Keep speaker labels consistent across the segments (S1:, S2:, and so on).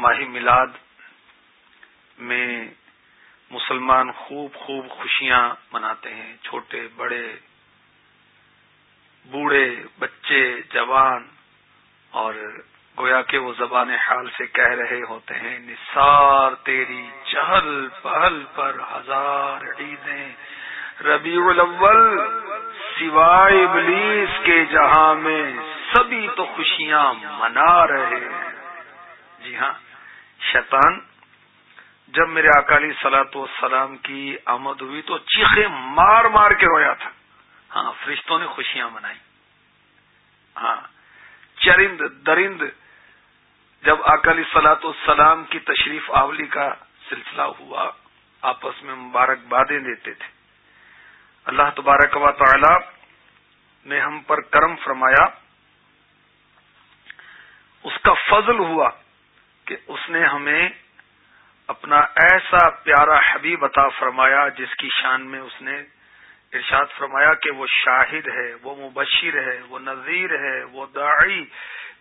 S1: ماہ میلاد میں مسلمان خوب خوب خوشیاں مناتے ہیں۔ چھوٹے، بڑے، بوڑھے، بچے، جوان اور گویا کہ وہ زبان حال سے کہہ رہے ہوتے ہیں، نثار تیری چہل پہل پر ہزار عیدیں۔ ربیع الاول سوائے ابلیس کے جہاں میں سبھی تو خوشیاں منا رہے ہیں۔ جی ہاں شیطان، جب میرے اکالی سلاط و سلام کی آمد ہوئی تو چیخے مار مار کے رویا تھا۔ ہاں فرشتوں نے خوشیاں منائی۔ ہاں چرند، درند، جب اکالی سلاط و سلام کی تشریف آولی کا سلسلہ ہوا، آپس میں مبارکبادیں دیتے تھے۔ اللہ تبارک و تعالی نے ہم پر کرم فرمایا۔ اس کا فضل ہوا۔ کہ اس نے ہمیں اپنا ایسا پیارا حبیب عطا فرمایا جس کی شان میں اس نے ارشاد فرمایا کہ وہ شاہد ہے، وہ مبشر ہے، وہ نذیر ہے، وہ داعی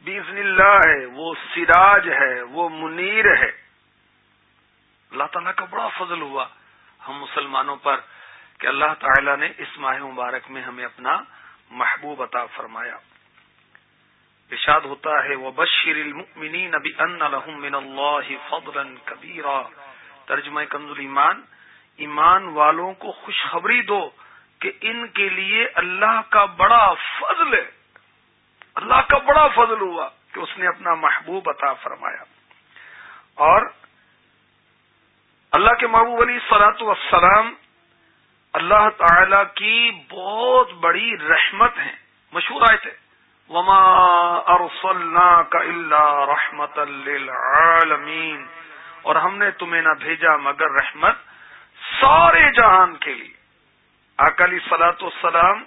S1: بیزن اللہ ہے، وہ سراج ہے، وہ منیر ہے۔ اللہ تعالیٰ کا بڑا فضل ہوا ہم مسلمانوں پر کہ اللہ تعالی نے اس ماہ مبارک میں ہمیں اپنا محبوب عطا فرمایا۔ ارشاد ہوتا ہے وہ بشیر المؤمنین نبی ان من اللہ فضلا کبیرا ترجمہ کنز ایمان ایمان والوں کو خوشخبری دو کہ ان کے لیے اللہ کا بڑا فضل ہے۔ اللہ کا بڑا فضل ہوا کہ اس نے اپنا محبوب عطا فرمایا۔ اور اللہ کے محبوب علی سلاۃ والسلام اللہ تعالی کی بہت بڑی رحمت ہیں، مشہور آئے تھے وما ارسلنا کا اللہ رحمت للعالمین اور ہم نے تمہیں نہ بھیجا مگر رحمت سارے جہان کے لیے۔ اکالی سلاۃ السلام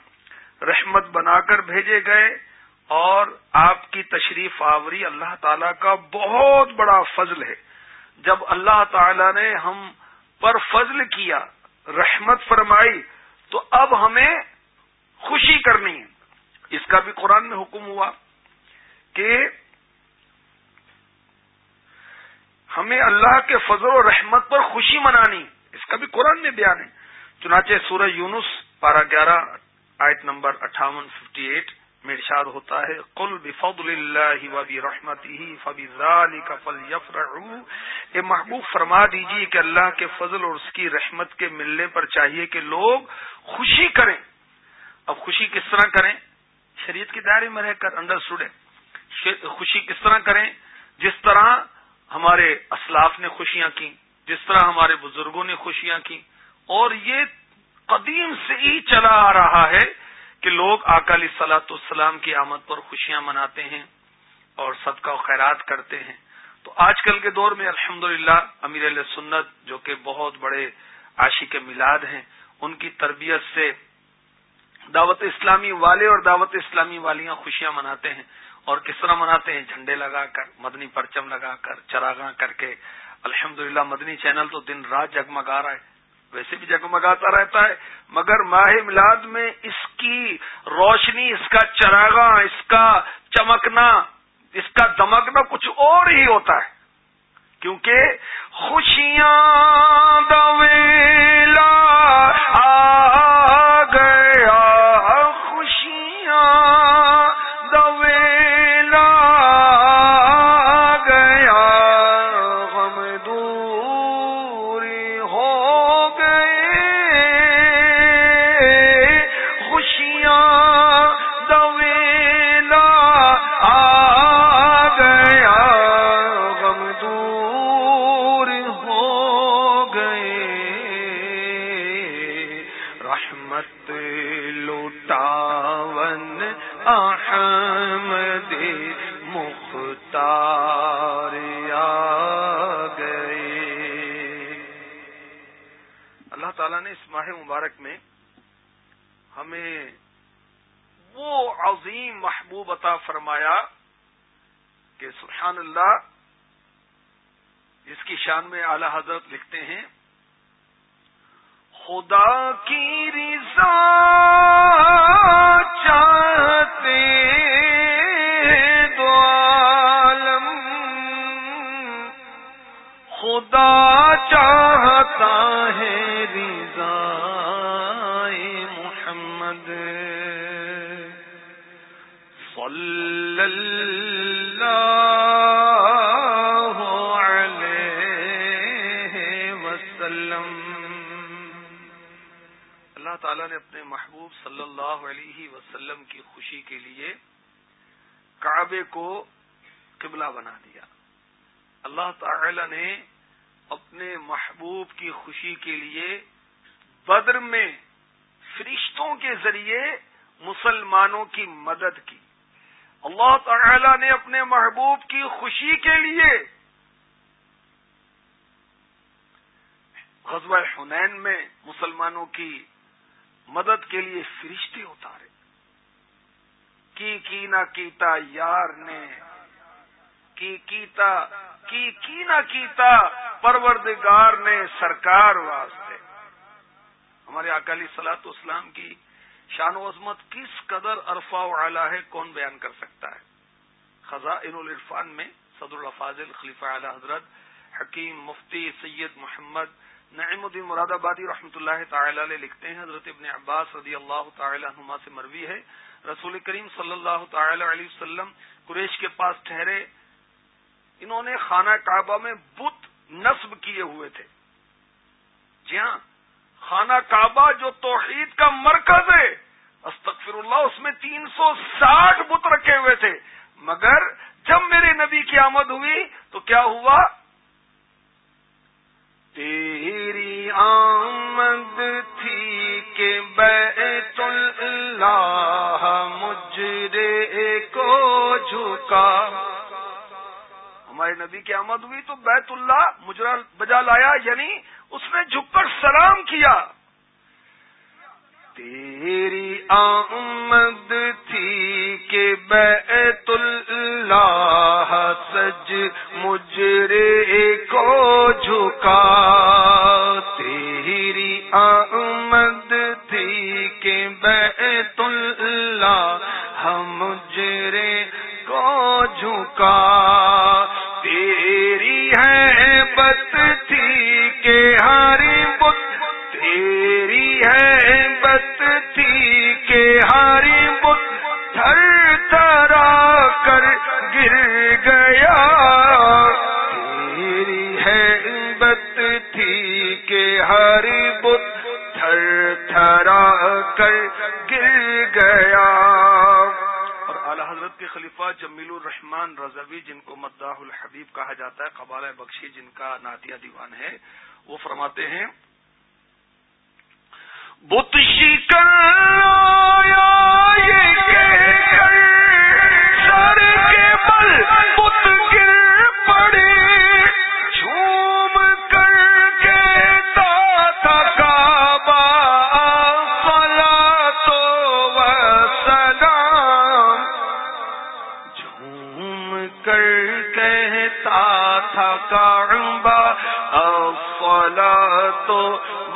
S1: رحمت بنا کر بھیجے گئے اور آپ کی تشریف آوری اللہ تعالی کا بہت بڑا فضل ہے۔ جب اللہ تعالی نے ہم پر فضل کیا، رحمت فرمائی، تو اب ہمیں خوشی کرنی ہے۔ اس کا بھی قرآن میں حکم ہوا کہ ہمیں اللہ کے فضل و رحمت پر خوشی منانی، اس کا بھی قرآن میں بیان ہے۔ چنانچہ سورہ یونس پارہ گیارہ، آیت نمبر اٹھاون، ففٹی ایٹ میں ارشاد ہوتا ہے کل بفضل اللہ وبی رحمت ہی فبی کا فل یہ محبوب، فرما دیجیے کہ اللہ کے فضل اور اس کی رحمت کے ملنے پر چاہیے کہ لوگ خوشی کریں۔ اب خوشی کس طرح کریں؟ شریعت کے دائرے میں رہ کر انڈر اسٹوڈے خوشی کس طرح کریں؟ جس طرح ہمارے اسلاف نے خوشیاں کی جس طرح ہمارے بزرگوں نے خوشیاں کی اور یہ قدیم سے ہی چلا آ رہا ہے کہ لوگ اکالی سلاۃ السلام کی آمد پر خوشیاں مناتے ہیں اور صدقہ و خیرات کرتے ہیں۔ تو آج کل کے دور میں الحمد امیر علیہ سنت جو کہ بہت بڑے عاشق میلاد ہیں، ان کی تربیت سے دعوت اسلامی والے اور دعوت اسلامی والیاں خوشیاں مناتے ہیں اور کس طرح مناتے ہیں؟ جھنڈے لگا کر، مدنی پرچم لگا کر، چراغاں کر کے۔ الحمد مدنی چینل تو دن رات جگمگا رہا ہے۔ ویسے بھی جگمگاتا رہتا ہے، مگر ماہ میلاد میں اس کی روشنی، اس کا چراغاں، اس کا چمکنا، اس کا دمکنا کچھ اور ہی ہوتا ہے۔ کیونکہ خوشیاں دویلا آ اللہ تعالیٰ نے اس ماہ مبارک میں ہمیں وہ عظیم محبوب عطا فرمایا کہ سبحان اللہ جس کی شان میں اعلی حضرت لکھتے ہیں، خدا کی رضا چاہتے دو عالم، خدا چاہتا ہے اللہ تعالیٰ نے اپنے محبوب صلی اللہ علیہ وسلم کی خوشی کے لیے کعبے کو قبلہ بنا دیا۔ اللہ تعالی نے اپنے محبوب کی خوشی کے لیے بدر میں فرشتوں کے ذریعے مسلمانوں کی مدد کی۔ اللہ تعالی نے اپنے محبوب کی خوشی کے لیے غزوہ حنین میں مسلمانوں کی مدد کے لیے فرشتے اتارے۔ کی کی نہ کیتا یار نے، کی کیتا، کی کی نہ کیتا پروردگار نے سرکار واسطے۔ ہمارے اکالی سلاط اسلام کی شان و عظمت کس قدر عرفا و اعلیٰ ہے، کون بیان کر سکتا ہے؟ خزاں العرفان میں صدر الفاظل خلیفہ اعلی حضرت حکیم مفتی سید محمد نعیم الدین مراد آبادی رحمۃ اللہ تعالی علیہ لکھتے ہیں، حضرت ابن عباس رضی اللہ تعالی عنما سے مروی ہے۔ رسول کریم صلی اللہ تعالی علیہ وسلم قریش کے پاس ٹھہرے۔ انہوں نے خانہ کعبہ میں بت نصب کیے ہوئے تھے۔ جی ہاں خانہ کعبہ جو توحید کا مرکز ہے استغفر اللہ اس میں تین سو ساٹھ بت رکھے ہوئے تھے۔ مگر جب میرے نبی کی آمد ہوئی تو کیا ہوا؟ تیری اللہ مجرے کو جھکا۔ ہمارے نبی کی آمد ہوئی تو بیت اللہ مجرا بجا لایا یعنی اس نے جھک کر سلام کیا۔ تیری آمد تھی کہ بیت اللہ سج مجرے کو جھکا۔ تیری آمد کے بیت اللہ ہم جرے کو جھکا تیری ہے بت تھی کہ مداح الحبیب کہا جاتا ہے قبال بخشی جن کا ناتیہ دیوان ہے، وہ فرماتے ہیں بت شکل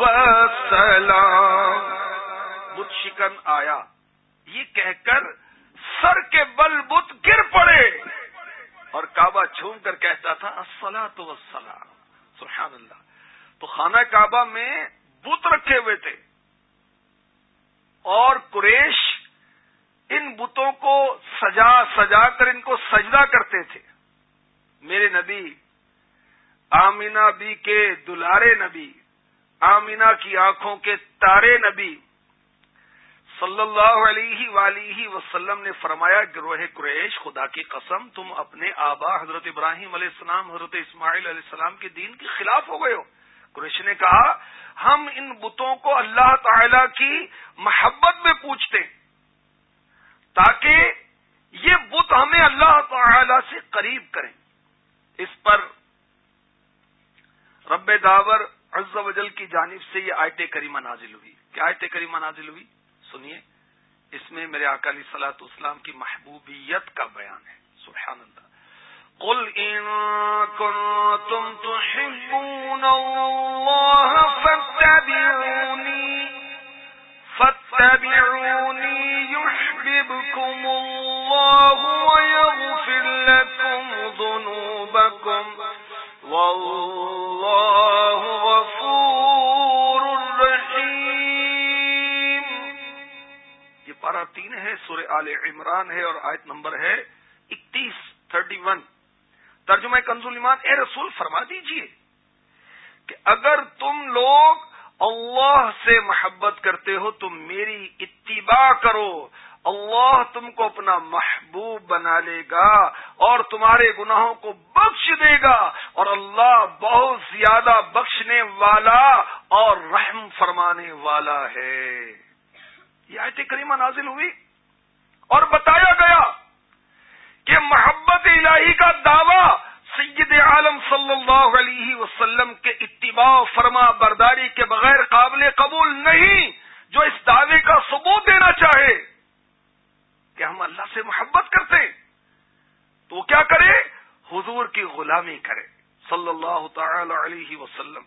S1: وسلام۔ بت شکن آیا۔ یہ کہہ کر سر کے بل بت گر پڑے۔ اور کعبہ چھوم کر کہتا تھا اسلا تو وسلام سبحان اللہ۔ تو خانہ کعبہ میں بت رکھے ہوئے تھے۔ اور قریش ان بتوں کو سجا سجا کر، ان کو سجدہ کرتے تھے۔ میرے نبی، آمینہ بی کے دلارے نبی آمینہ کی آنکھوں کے تارے نبی صلی اللہ علیہ ولیہ وسلم نے فرمایا، گروہ قریش، خدا کی قسم، تم اپنے آبا حضرت ابراہیم علیہ السلام، حضرت اسماعیل علیہ السلام کے دین کے خلاف ہو گئے ہو۔ قریش نے کہا، ہم ان بتوں کو اللہ تعالی کی محبت میں پوچھتے تاکہ یہ بت ہمیں اللہ تعالی سے قریب کریں۔ اس پر رب داور عز و جل کی جانب سے یہ آیت کریمہ نازل ہوئی۔ کیا آیت کریمہ نازل ہوئی؟ سنیے۔ اس میں میرے اکالی سلاط اسلام کی محبوبیت کا بیان ہے۔ سبحان اللہ۔ قل ان كنتم تحبون الله فاتبعوني فاتبعوني يحببكم الله ويغفر لكم ذنوبكم یہ پارا تین ہے، سورہ آل عمران ہے اور آیت نمبر ہے اکتیس، تھرٹی ون۔ ترجمہ کنزول ایمان اے رسول، فرما دیجیے کہ اگر تم لوگ اللہ سے محبت کرتے ہو تم میری اتباع کرو۔ اللہ تم کو اپنا محبوب بنا لے گا اور تمہارے گناہوں کو بخش دے گا اور اللہ بہت زیادہ بخشنے والا اور رحم فرمانے والا ہے۔ یہ آیت کریمہ نازل ہوئی اور بتایا گیا کہ محبت الہی کا دعوی سید عالم صلی اللہ علیہ وسلم کے اتباع فرما برداری کے بغیر قابل قبول نہیں جو اس دعوے کا ثبوت دینا چاہے۔ کہ ہم اللہ سے محبت کرتے تو کیا کرے؟ حضور کی غلامی کرے۔ صلی اللہ تعالی علیہ وسلم۔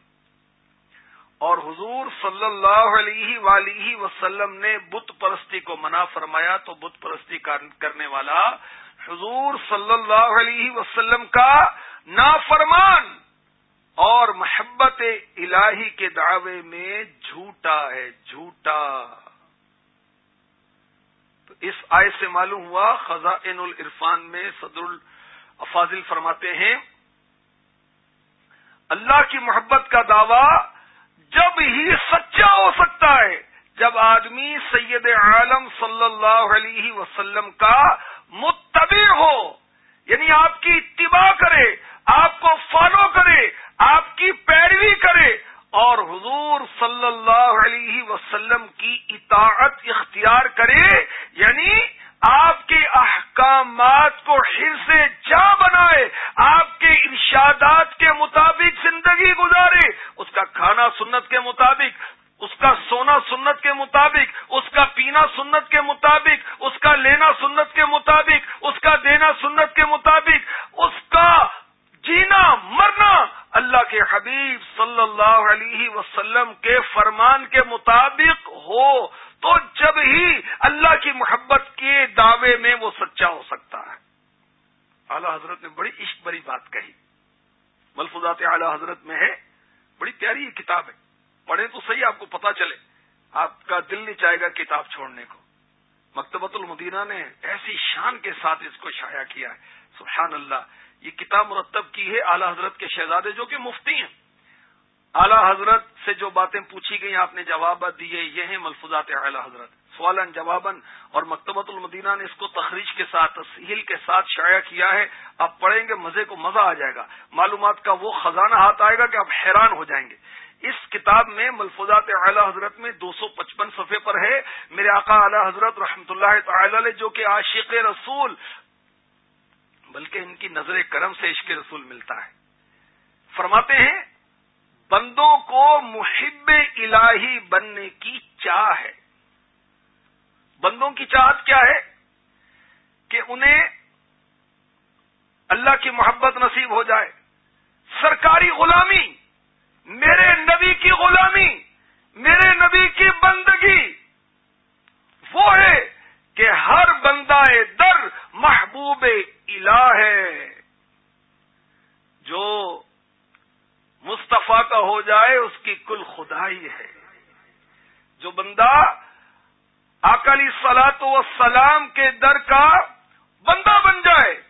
S1: اور حضور صلی اللہ علیہ ولیہ وسلم نے بت پرستی کو منع فرمایا، تو بت پرستی کرنے والا حضور صلی اللہ علیہ وسلم کا نافرمان اور محبت الہی کے دعوے میں جھوٹا ہے، جھوٹا۔ اس آئے سے معلوم ہوا خزائن العرفان میں صدر الفاظل فرماتے ہیں، اللہ کی محبت کا دعوی جب ہی سچا ہو سکتا ہے، جب آدمی سید عالم صلی اللہ علیہ وسلم کا متبع ہو یعنی آپ کی اتباع کرے، آپ کو فالو کرے، آپ کی پیروی کرے اور حضور صلی اللہ علیہ وسلم کی اطاعت اختیار کرے یعنی آپ کے احکامات کو ہر سے جا بنائے، آپ کے ارشادات کے مطابق زندگی گزارے، اس کا کھانا سنت کے مطابق، اس کا سونا سنت کے مطابق، اس کا پینا سنت کے مطابق، اس کا لینا سنت کے مطابق، اس کا دینا سنت کے مطابق، اس کا جینا مرنا اللہ کے حبیب صلی اللہ علیہ وسلم کے فرمان کے مطابق ہو، تو جب ہی اللہ کی محبت کے دعوے میں وہ سچا ہو سکتا ہے۔ اعلی حضرت نے بڑی عشق بری بات کہی۔ ملفوظات اعلی حضرت میں ہے۔ بڑی پیاری یہ کتاب ہے۔ پڑھیں تو صحیح آپ کو پتا چلے۔ آپ کا دل نہیں چاہے گا کتاب چھوڑنے کو۔ مکتبۃ المدینہ نے ایسی شان کے ساتھ اس کو شائع کیا ہے۔ سبحان اللہ۔ یہ کتاب مرتب کی ہے اعلی حضرت کے شہزادے جو کہ مفتی ہیں۔ اعلی حضرت سے جو باتیں پوچھی گئی آپ نے جواب دیے، یہ ہیں ملفوظات اعلی حضرت۔ سوالن جواباً، اور مکتبۃ المدینہ نے اس کو تخریج کے ساتھ، تسہیل کے ساتھ شائع کیا ہے۔ آپ پڑھیں گے، مزے کو مزہ آ جائے گا۔ معلومات کا وہ خزانہ ہاتھ آئے گا کہ آپ حیران ہو جائیں گے۔ اس کتاب میں ملفوظات اعلی حضرت میں دو سو پچپن صفحے پر ہے۔ میرے آقا اعلی حضرت رحمتہ اللہ تعالی جو کہ عاشق رسول بلکہ ان کی نظر کرم سے عشق رسول ملتا ہے۔ فرماتے ہیں، بندوں کو محب الہی بننے کی چاہ ہے۔ بندوں کی چاہت کیا ہے؟ کہ انہیں اللہ کی محبت نصیب ہو جائے سرکاری غلامی میرے نبی کی غلامی میرے نبی کی بندگی وہ ہے کہ ہر بندہ در محبوب الہ ہے جو مصطفیٰ کا ہو جائے اس خدا ہی ہے۔ جو بندہ اکلی سلاط و سلام کے در کا بندہ بن جائے،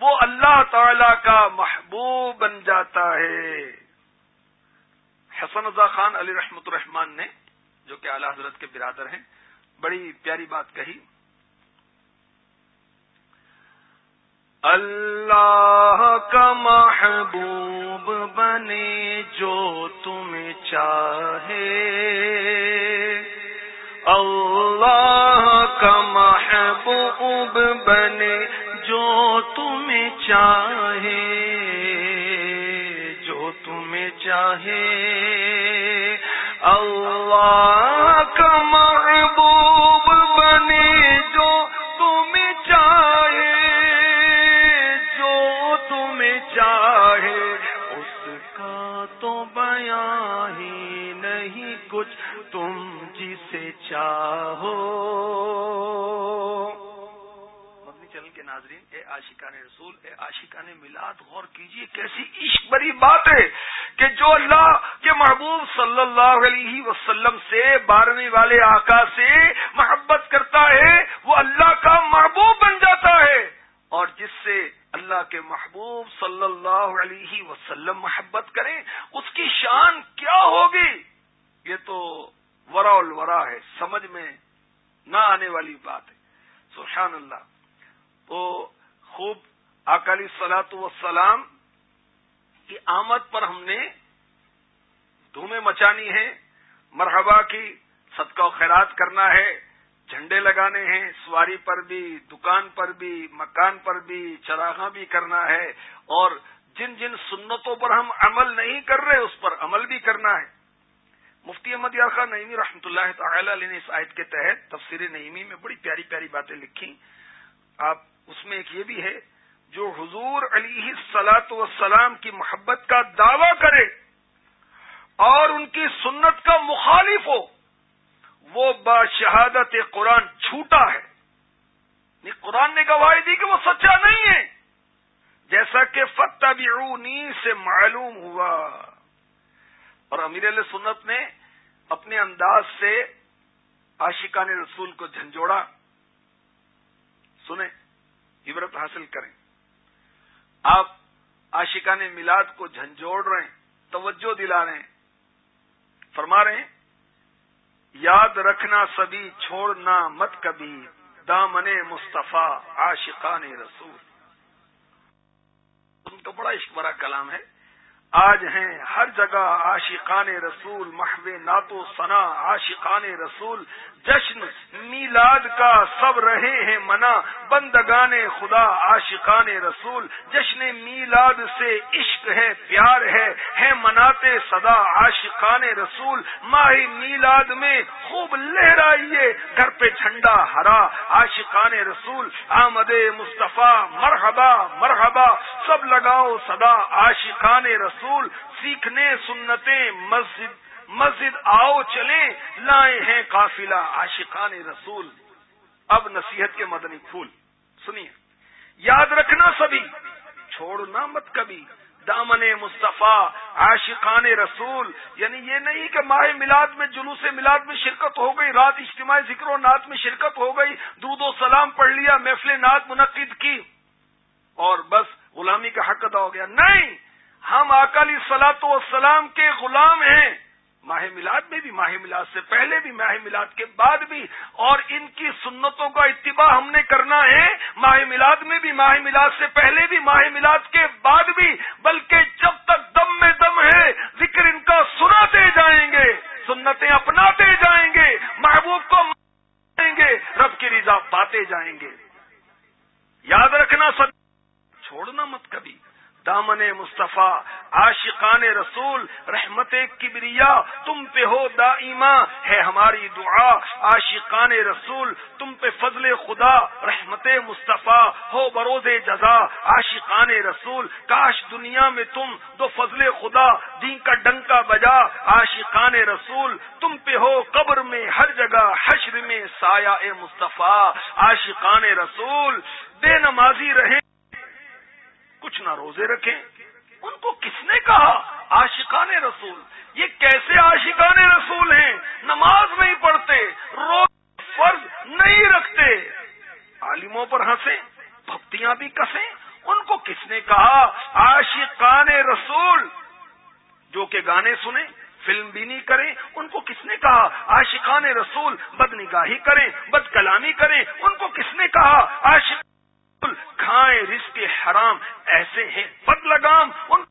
S1: وہ اللہ تعالی کا محبوب بن جاتا ہے۔ حسن رضا خان علی رحمت الرحمان نے، جو کہ اعلی حضرت کے برادر ہیں، بڑی پیاری بات کہی۔ اللہ کا محبوب بنے جو تمہیں چاہے۔ اللہ کا محبوب بنے جو تمہیں چاہے۔ جو تمہیں چاہے۔ اللہ کا محبوب چاہو۔ مبنی چل کے ناظرین، اے عاشقان رسول، اے عاشقان میلاد، غور کیجیے کیسی عشق بری بات ہے کہ جو اللہ کے محبوب صلی اللہ علیہ وسلم سے، بارہویں والے آقا سے محبت کرتا ہے، وہ اللہ کا محبوب بن جاتا ہے۔ اور جس سے اللہ کے محبوب صلی اللہ علیہ وسلم محبت کریں، اس کی شان کیا ہوگی؟ یہ تو ورا الورا ہے، سمجھ میں نہ آنے والی بات ہے۔ سبحان اللہ۔ تو خوب اکالی سلاط وسلام کی آمد پر ہم نے دھومیں مچانی ہے۔ مرحبا کی صدقہ و خیرات کرنا ہے۔ جھنڈے لگانے ہیں، سواری پر بھی، دکان پر بھی، مکان پر بھی، چراغاں بھی کرنا ہے۔ اور جن جن سنتوں پر ہم عمل نہیں کر رہے، اس پر عمل بھی کرنا ہے۔ مفتی احمد یار خان نعیمی رحمۃ اللہ تعالی علیہ نے اس آیت کے تحت تفسیر نعیمی میں بڑی پیاری پیاری باتیں لکھی آپ اس میں ایک یہ بھی ہے، جو حضور علی سلاط وسلام کی محبت کا دعوی کرے اور ان کی سنت کا مخالف ہو، وہ با شہادت قرآن جھوٹا ہے۔ قرآن نے گواہی دی کہ وہ سچا نہیں ہے۔ جیسا کہ فتح سے معلوم ہوا۔ اور امیر علیہ سنت نے اپنے انداز سے عاشقان رسول کو جھنجھوڑا، سنیں، عبرت حاصل کریں۔ آپ عاشقان میلاد کو جھنجھوڑ رہے ہیں، توجہ دلا رہے ہیں، فرما رہے ہیں، یاد رکھنا سبھی، چھوڑنا مت کبھی، دامن مصطفیٰ، عاشقان رسول۔ ان کا بڑا عشق برا کلام ہے۔ آج ہیں ہر جگہ عاشقان رسول، محو ناتو ثنا، عاشقان رسول، جشن میلاد کا سب رہے ہیں منا، بندگان خدا، عاشقان رسول، جشن میلاد سے عشق ہے، پیار ہے ہے مناتے صدا، عاشقان رسول، ماہ میلاد میں خوب لہرائیے، گھر پہ جھنڈا ہرا، عاشقان رسول، آمد مصطفیٰ، مرحبا مرحبا، سب لگاؤ صدا، عاشقان رسول رسول، سیکھنے، سنتیں، مسجد مسجد آؤ، چلیں لائے ہیں قافلہ، عاشقان رسول۔ اب نصیحت کے مدنی پھول۔ سنیے۔ یاد رکھنا سبھی، چھوڑنا مت کبھی۔ دامن مصطفیٰ، عاشقان رسول۔ یعنی یہ نہیں کہ ماہ میلاد میں، جلوس میلاد میں شرکت ہو گئی، رات اجتماعی ذکر و نعت میں شرکت ہو گئی، دودھ و سلام پڑھ لیا، محفل نعت منعقد کی، اور بس غلامی کا حق ادا ہو گیا۔ نہیں! ہم اکالی سلاط و کے غلام ہیں۔ ماہ میلاد میں بھی، ماہ میلاد سے پہلے بھی، ماہ میلاد کے بعد بھی۔ اور ان کی سنتوں کا اتباع ہم نے کرنا ہے۔ ماہ میلاد میں بھی، ماہ میلاد سے پہلے بھی، ماہ میلاد کے بعد بھی۔ بلکہ جب تک دم میں دم ہے ذکر ان کا سناتے جائیں گے سنتیں اپناتے جائیں گے محبوب کو جائیں گے رب کی رضا پاتے جائیں گے یاد رکھنا سب چھوڑنا مت کبھی دامن مصطفیٰ، عاشقان رسول، رحمت کبریا تم پہ ہو دائما ہے ہماری دعا، عاشقان رسول، تم پہ فضل خدا، رحمت مصطفیٰ، ہو بروز جزا، عاشقان رسول، کاش دنیا میں تم دو فضل خدا، دین کا ڈنکا بجا، عاشقان رسول، تم پہ ہو قبر میں ہر جگہ حشر میں سایہ مصطفیٰ، عاشقان رسول، بے نمازی رہیں، کچھ نہ روزے رکھیں۔ ان کو کس نے کہا؟ عاشقان رسول۔ یہ کیسے عاشقان رسول ہیں؟ نماز نہیں پڑھتے، روز فرض نہیں رکھتے۔ عالموں پر ہنسے بھکتیاں بھی کسیں۔ ان کو کس نے کہا؟ عاشقان رسول۔ جو کہ گانے سنیں، فلم بھی نہیں کریں، ان کو کس نے کہا؟ عاشقان رسول بد نگاہی کریں بد کلامی کریں ان کو کس نے کہا عاشق کھائیں رزق حرام ایسے ہیں بد لگام ان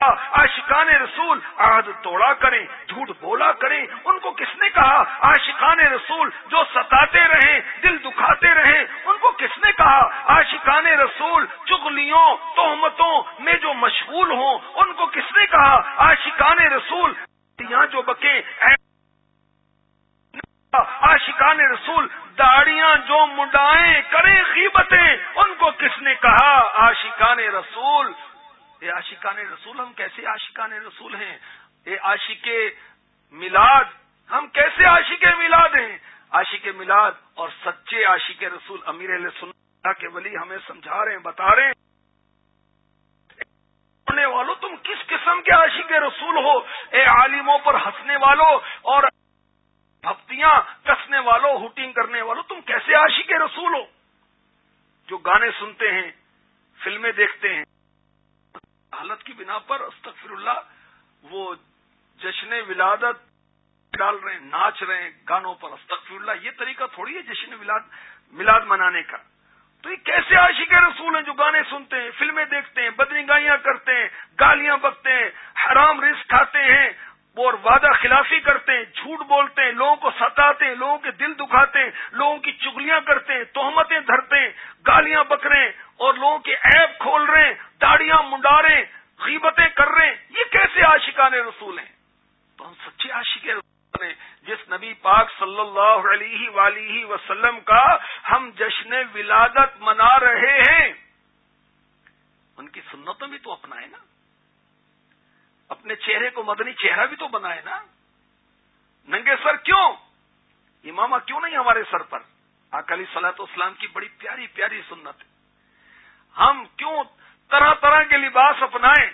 S1: عاشقان رسول عہد توڑا کریں جھوٹ بولا کریں ان کو کس نے کہا عاشقان رسول جو ستاتے رہیں دل دکھاتے رہیں ان کو کس نے کہا عاشقان رسول چغلیوں تہمتوں میں جو مشغول ہوں ان کو کس نے کہا عاشقان رسول یہاں جو بکے عاشقان رسول، داڑیاں جو منڈائیں، کریں غیبتیں، ان کو کس نے کہا؟ عاشقان رسول۔ اے عاشقان رسول، ہم کیسے عاشقان رسول ہیں؟ اے عاشق میلاد ہم کیسے عاشق میلاد ہیں؟ عاشق میلاد اور سچے عاشق رسول امیر علیہ سن کے ولی ہمیں سمجھا رہے ہیں، بتا رہے ہیں۔ والوں تم کس قسم کے عاشق رسول ہو؟ اے عالموں پر ہنسنے والوں اور ہفتیاں کسنے والوں ہوٹنگ کرنے والوں تم کیسے عاشق رسول ہو؟ جو گانے سنتے ہیں، فلمیں دیکھتے ہیں۔ حالت کی بنا پر استغفر اللہ، وہ جشن ولادت ڈال رہے ہیں، ناچ رہے ہیں گانوں پر۔ استغفر اللہ، یہ طریقہ تھوڑی ہے جشن ملاد منانے کا۔ تو یہ کیسے عاشق رسول ہیں جو گانے سنتے ہیں، فلمیں دیکھتے ہیں بدنگائیاں کرتے ہیں، گالیاں بکتے ہیں، حرام رزق کھاتے ہیں اور وعدہ خلافی کرتے ہیں، جھوٹ بولتے ہیں، لوگوں کو ستاتے ہیں، لوگوں کے دل دکھاتے ہیں، لوگوں کی چگلیاں کرتے ہیں، تہمتیں دھرتے ہیں، گالیاں بک رہے ہیں اور لوگوں کے ایپ کھول رہے ہیں، داڑیاں منڈا رہے ہیں، غیبتیں کر رہے ہیں۔ یہ کیسے عاشقان رسول ہیں؟ تو ہم سچے عاشق رسول ہیں جس نبی پاک صلی اللہ علیہ ولیہ وسلم کا ہم جشن ولادت منا رہے ہیں، ان کی سنتوں بھی تو اپنائے نا۔ اپنے چہرے کو مدنی چہرہ بھی تو بنائے نا۔ ننگے سر کیوں؟ امامہ کیوں نہیں ہمارے سر پر؟ اکالی سلاط اسلام کی بڑی پیاری پیاری سنت۔ ہم کیوں طرح طرح کے لباس اپنائیں؟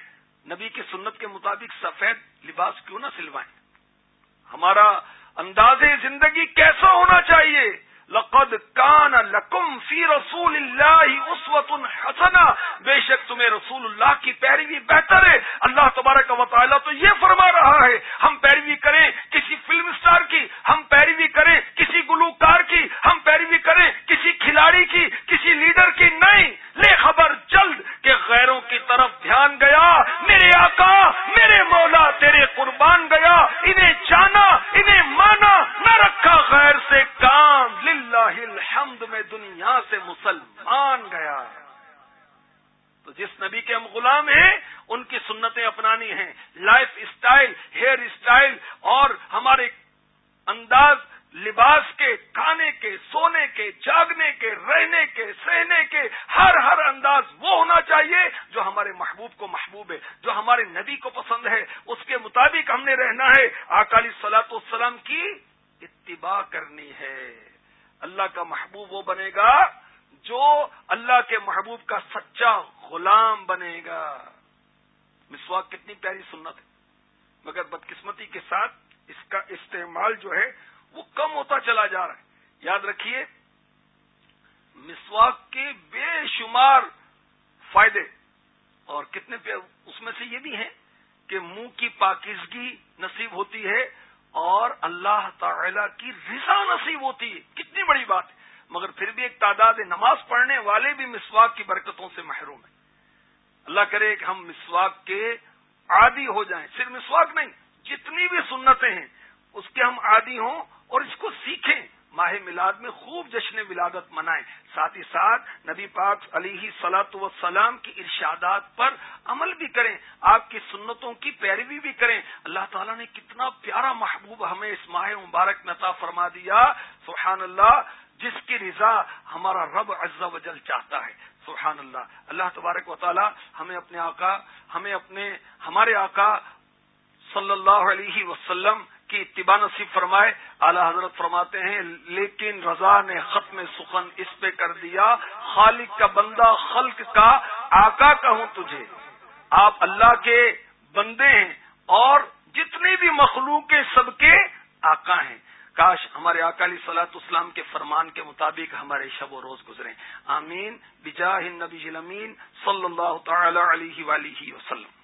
S1: نبی کی سنت کے مطابق سفید لباس کیوں نہ سلوائیں؟ ہمارا انداز زندگی کیسا ہونا چاہیے؟ لقد کان لکم فی رسول اللہ اسوت حسنا بے شک تمہیں رسول اللہ کی پیروی بہتر ہے. اللہ تبارک و تعالیٰ تو یہ فرما رہا ہے، ہم پیروی کریں کسی فلم اسٹار کی، ہم پیروی کریں کسی گلوکار کی، ہم پیروی کریں کسی کھلاڑی کی، کسی لیڈر کی نہیں. لے خبر جلد کہ غیروں کی طرف دھیان گیا، میرے آقا، میرے مولا تیرے قربان گیا، انہیں جانا، انہیں مانا نہ رکھا غیر سے کام للہ الحمد میں دنیا سے مسلمان گیا۔ تو جس نبی کے ہم غلام ہیں، ان کی سنتیں اپنانی ہیں۔ لائف اسٹائل، ہیئر اسٹائل اور ہمارے انداز، لباس کے، کھانے کے، سونے کے، جاگنے کے، رہنے کے، سہنے کے، ہر ہر انداز وہ ہونا چاہیے جو ہمارے محبوب کو محبوب ہے، جو ہمارے نبی کو پسند ہے۔ اس کے مطابق ہم نے رہنا ہے۔ اکالی سلاط والسلام کی اتباع کرنی ہے۔ اللہ کا محبوب وہ بنے گا جو اللہ کے محبوب کا سچا غلام بنے گا۔ مسواک کتنی پیاری سنت ہے۔ مگر بدقسمتی کے ساتھ اس کا استعمال جو ہے وہ کم ہوتا چلا جا رہا ہے۔ یاد رکھیے، مسواک کے بے شمار فائدے، اور کتنے اس میں سے یہ بھی ہیں کہ منہ کی پاکیزگی نصیب ہوتی ہے اور اللہ تعالی کی رضا نصیب ہوتی ہے۔ کتنی بڑی بات ہے۔ مگر پھر بھی ایک تعداد نماز پڑھنے والے بھی مسواک کی برکتوں سے محروم ہیں۔ اللہ کرے کہ ہم مسواک کے عادی ہو جائیں۔ صرف مسواک نہیں، جتنی بھی سنتیں ہیں، اس کے ہم عادی ہوں اور اس کو سیکھیں۔ ماہ میلاد میں خوب جشن ولادت منائیں۔ ساتھ ہی ساتھ نبی پاک علیہ سلاۃ وسلام کی ارشادات پر عمل بھی کریں۔ آپ کی سنتوں کی پیروی بھی کریں۔ اللہ تعالیٰ نے کتنا پیارا محبوب ہمیں اس ماہ مبارک میں عطا فرما دیا۔ سبحان اللہ جس کی رضا ہمارا رب عز و جل چاہتا ہے۔ سبحان اللہ۔ اللہ تبارک و تعالی ہمیں اپنے آقا، ہمیں اپنے، ہمارے آقا صلی اللہ علیہ وسلم کی اتباع نصیب فرمائے۔ اعلی حضرت فرماتے ہیں، لیکن رضا نے ختم سخن اس پہ کر دیا۔ خالق کا بندہ خلق کا آقا کہوں تجھے؟ آپ اللہ کے بندے ہیں اور جتنی بھی مخلوق کے سب کے آقا ہیں۔ کاش ہمارے اکالی سلاط اسلام کے فرمان کے مطابق ہمارے شب و روز گزرے آمین۔ بجاہ نبی صلی اللہ تعالی علیہ وسلم۔